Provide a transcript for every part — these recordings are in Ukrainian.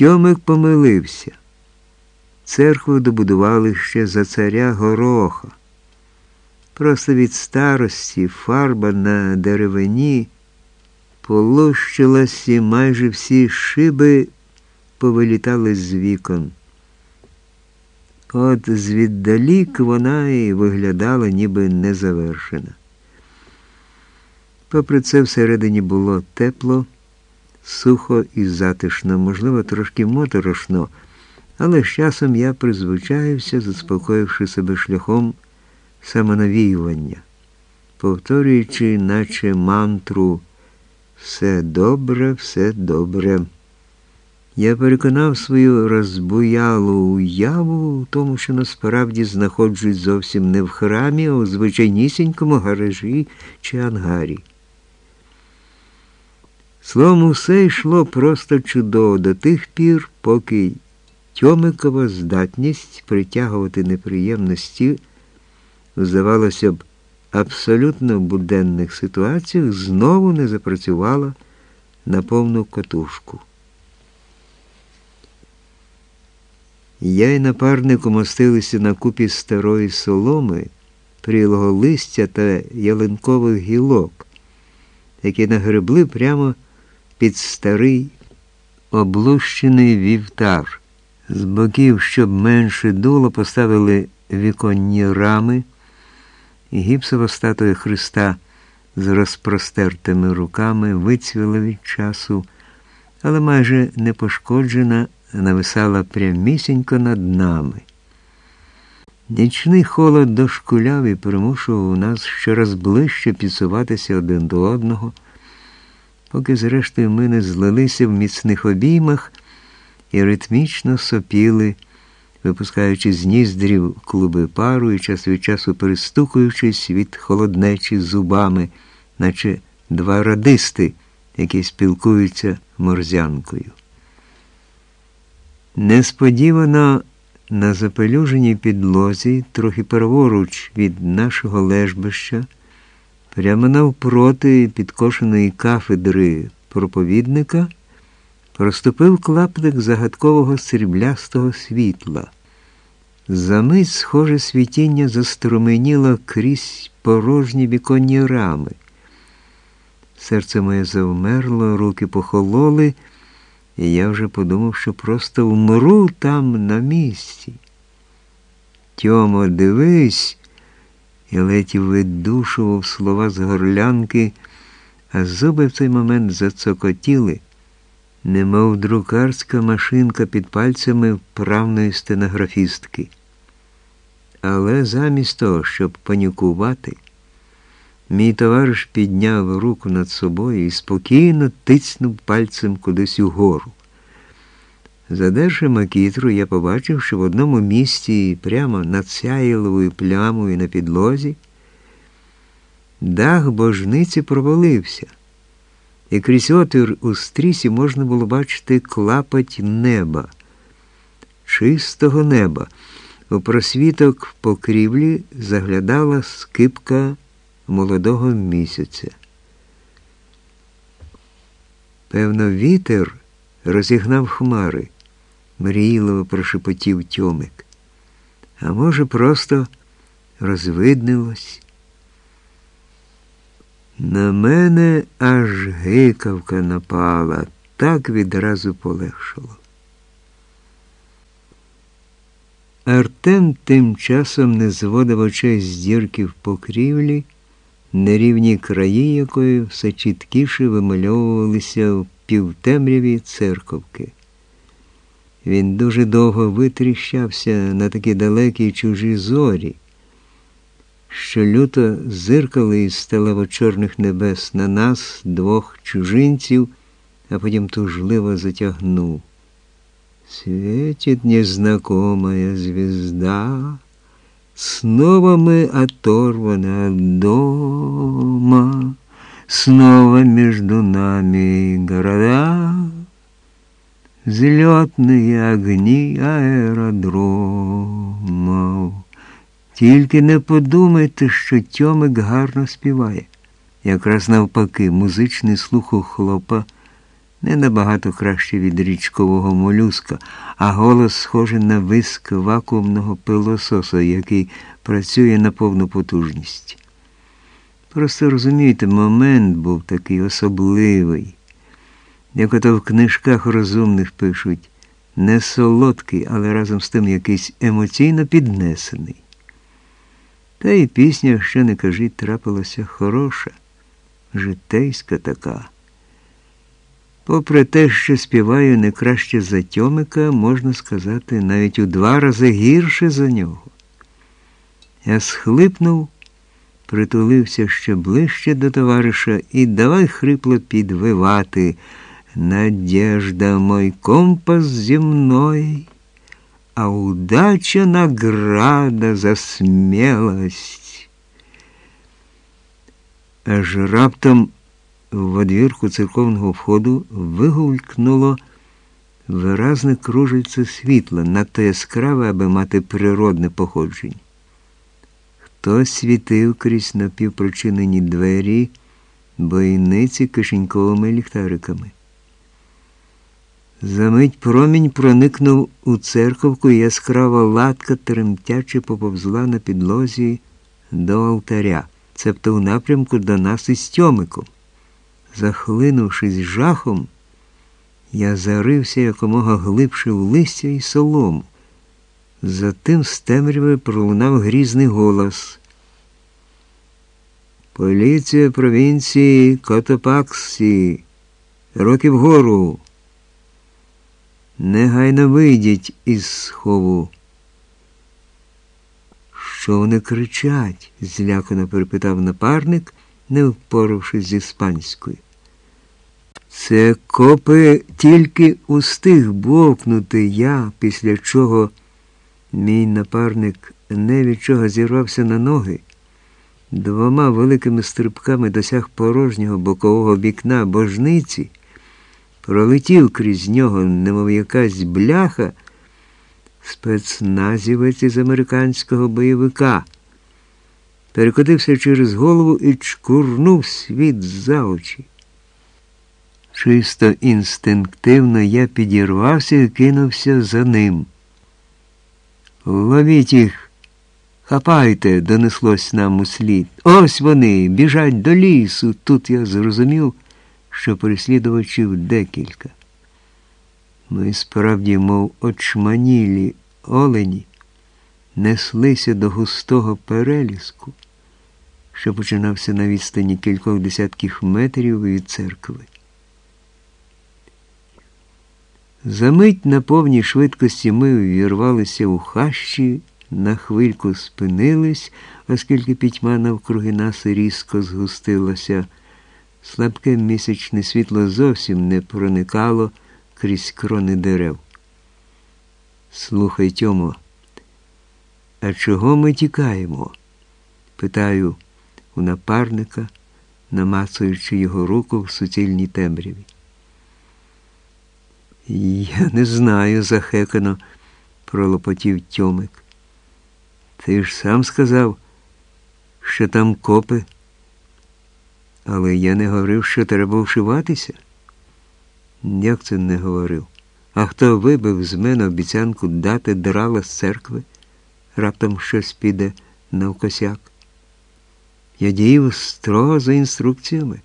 Тьомик помилився. Церкву добудували ще за царя Гороха. Просто від старості фарба на деревині полущилась і майже всі шиби повилітали з вікон. От звіддалік вона і виглядала ніби незавершена. Попри це, всередині було тепло, сухо і затишно, можливо, трошки моторошно, але з часом я призвичаюся, заспокоївши себе шляхом самонавіювання, повторюючи, наче мантру все добре, все добре. Я переконав свою розбуялу уяву у тому, що насправді знаходжусь зовсім не в храмі, а у звичайнісінькому гаражі чи ангарі. Словом, усе йшло просто чудово до тих пір, поки Тьомикова здатність притягувати неприємності, здавалося б, абсолютно буденних ситуаціях знову не запрацювала на повну катушку. Я й напарник умостилися на купі старої соломи, прілого листя та ялинкових гілок, які нагребли прямо під старий облущений вівтар. З боків, щоб менше дуло, поставили віконні рами, і гіпсова статуя Христа з розпростертими руками вицвіла від часу, але майже не пошкоджена нависала прямісінько над нами. Нічний холод дошкуляв і примушував нас щораз ближче підсуватися один до одного, поки, зрештою, ми не злилися в міцних обіймах і ритмічно сопіли, випускаючи з ніздрів клуби пару і час від часу перестукуючись від холоднечі зубами, наче два радисти, які спілкуються морзянкою. Несподівано на запелюженій підлозі, трохи праворуч від нашого лежбища, прямо навпроти підкошеної кафедри проповідника, проступив клаптик загадкового сріблястого світла. Замить, схоже, світіння заструменіло крізь порожні віконні рами. Серце моє завмерло, руки похололи і я вже подумав, що просто вмру там на місці. Тьомо, дивись, і ледь видушував слова з горлянки, а зуби в цей момент зацокотіли, немов друкарська машинка під пальцями вправної стенографістки. Але замість того, щоб панікувати, Мій товариш підняв руку над собою і спокійно тицнув пальцем кудись угору. Задерши макітру, я побачив, що в одному місці, прямо над сяїловою плямою на підлозі, дах божниці провалився, і крізь отвір у стрісі можна було бачити клапоть неба, чистого неба. У просвіток покрівлі заглядала скипка молодого місяця. Певно, вітер розігнав хмари, мрійливо прошепотів тьомик. А може, просто розвиднилось. На мене аж гикавка напала, так відразу полегшало. Артем тим часом не зводив очей з дірки в покрівлі нерівні краї якої все чіткіше вимальовувалися в півтемряві церковки. Він дуже довго витріщався на такі далекі чужі зорі, що люто зиркали із стелево-чорних небес на нас двох чужинців, а потім тужливо затягнув. Светит незнакомая звезда. Снова мы оторваны от дома, Снова между нами города, Зльотные огні аеродромов. Тільки не подумайте, що Тьомик гарно співає. Якраз навпаки, музичний слух у хлопа не набагато краще від річкового молюска, а голос схожий на виск вакуумного пилососа, який працює на повну потужність. Просто розумієте, момент був такий особливий, як ото в книжках розумних пишуть, не солодкий, але разом з тим якийсь емоційно піднесений. Та й пісня, що не кажіть, трапилася хороша, житейська така. Попри те, що співаю не краще за Тьомика, можна сказати, навіть у два рази гірше за нього. Я схлипнув, притулився ще ближче до товариша і давай хрипло підвивати. Надежда мой компас земной, а удача награда за смелость. Аж раптом в одвірку церковного входу вигулькнуло виразне кружельце світла, надто яскраве, аби мати природне походження. Хтось світив крізь напівпрочинені двері бойниці кишеньковими ліхтариками. Замить промінь проникнув у церковку і яскрава латка тремтяче поповзла на підлозі до алтаря, цебто в напрямку до нас із Тьомиком. Захлинувшись жахом, я зарився якомога глибше в листя і солому. Затим з темряви пролунав грізний голос. Поліція провінції Котопаксі. Руки вгору. Негайно вийдіть із схову. Що вони кричать? злякано перепитав напарник не впоравшись з іспанською. Це копи тільки устиг бовкнути я, після чого мій напарник не від чого зірвався на ноги, двома великими стрибками досяг порожнього бокового вікна божниці, пролетів крізь нього, немов якась бляха, спецназівець із американського бойовика перекотився через голову і чкурнув світ за очі. Чисто інстинктивно я підірвався і кинувся за ним. Ловіть їх, хапайте, донеслось нам у слід. Ось вони, біжать до лісу. Тут я зрозумів, що переслідувачів декілька. Ми справді, мов очманілі олені неслися до густого переліску, що починався на відстані кількох десятків метрів від церкви. Замить на повній швидкості ми увірвалися у хащі, на хвильку спинились, оскільки пітьма навкруги нас різко згустилася. Слабке місячне світло зовсім не проникало крізь крони дерев. Слухай, Тьомо, а чого ми тікаємо? питаю у напарника, намацуючи його руку в суцільній темряві. Я не знаю, захекано, пролопотів Тьомик. Ти ж сам сказав, що там копи, але я не говорив, що треба вшиватися. Як це не говорив? А хто вибив з мене обіцянку дати драла з церкви? раптом щось піде навкосяк. Я діяв строго за інструкціями.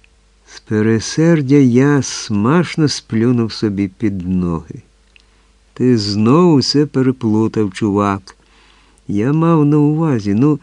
З пересердя я смашно сплюнув собі під ноги. Ти знову все переплутав, чувак. Я мав на увазі, ну.